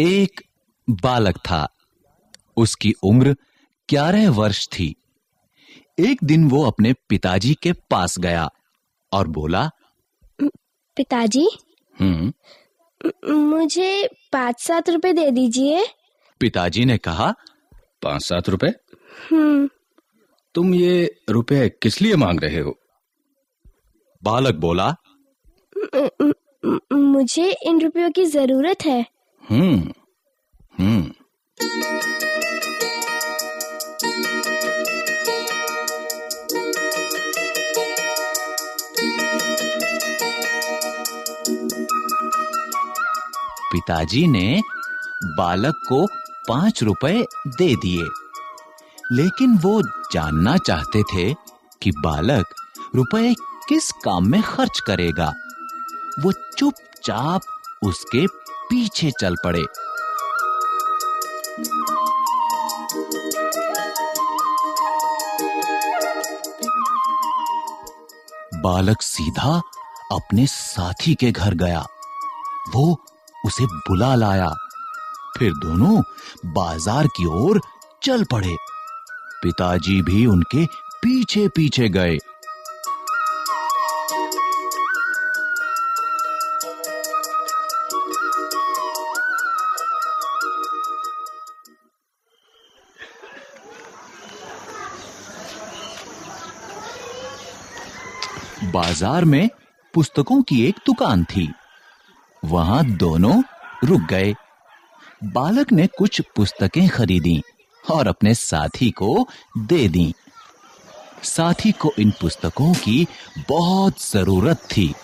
एक बालक था। उसकी उम्र ग्यारह वर्ष थी। एक दिन वो अपने पिताजी के पास गया और बोला पिताजी? हम्म। मुझे पाँच सात रुपए दे दीजिए। पिताजी ने कहा पाँच सात रुपए? हम्म। तुम ये रुपए किस लिए मांग रहे हो? बालक बोला मुझे इन रुपयों की ज़रूरत है। हम्म हम्म पिताजी ने बालक को पाँच रुपए दे दिए। लेकिन वो जानना चाहते थे कि बालक रुपए किस काम में खर्च करेगा। वो चुपचाप उसके पीछे चल पड़े। बालक सीधा अपने साथी के घर गया। वो उसे बुला लाया। फिर दोनों बाज़ार की ओर चल पड़े। पिताजी भी उनके पीछे पीछे गए। बाज़ार में पुस्तकों की एक दुकान थी। वहाँ दोनों रुक गए। बालक ने कुछ पुस्तकें खरीदी और अपने साथी को दे दी। साथी को इन पुस्तकों की बहुत ज़रूरत थी।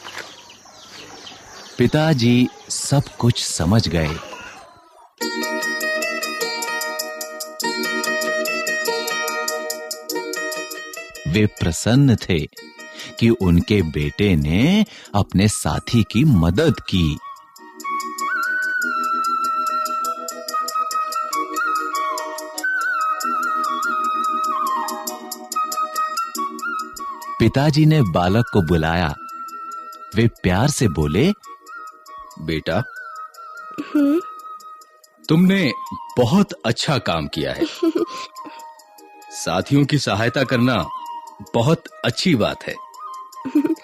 पिताजी सब कुछ समझ गए। वे प्रसन्न थे। कि उनके बेटे ने अपने साथी की मदद की। पिताजी ने बालक को बुलाया। वे प्यार से बोले बेटा हम्म। तुमने बहुत अच्छा काम किया है। साथियों की सहायता करना बहुत अच्छी बात है।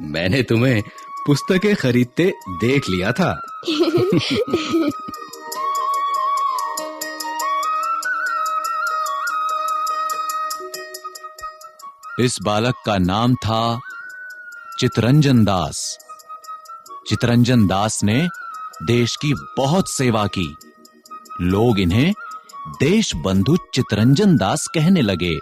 मैंने तुम्हें पुस्तकें खरीदते देख लिया था। इस बालक का नाम था चितरंजन दास। चितरंजन दास ने देश की बहुत सेवा की। लोग इन्हें देश बंधु चितरंजन दास कहने लगे।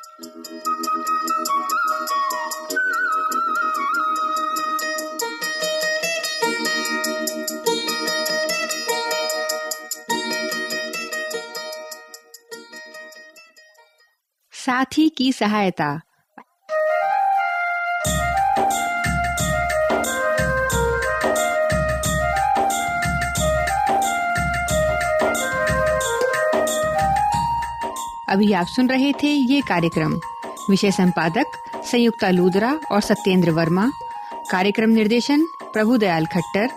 साथी की सहायता। अभी आप सुन रहे थे ये कार्यक्रम। विषय संपादक संयुक्ता लूदरा और सत्येंद्र वर्मा। कार्यक्रम निर्देशन प्रभुदयाल खट्टर।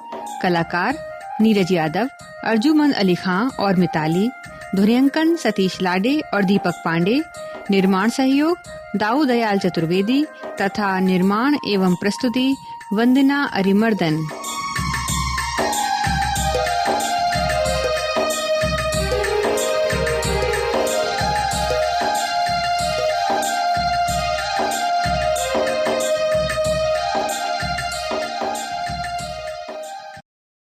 कलाकार नीरज यादव, अर्जुमन अली खां और मिताली। ध्वनियांकन सतीश लाडे और दीपक पांडे। निर्माण सहयोग दाऊ दयाल चतुर्वेदी तथा निर्माण एवं प्रस्तुति वंदना अरिमर्दन।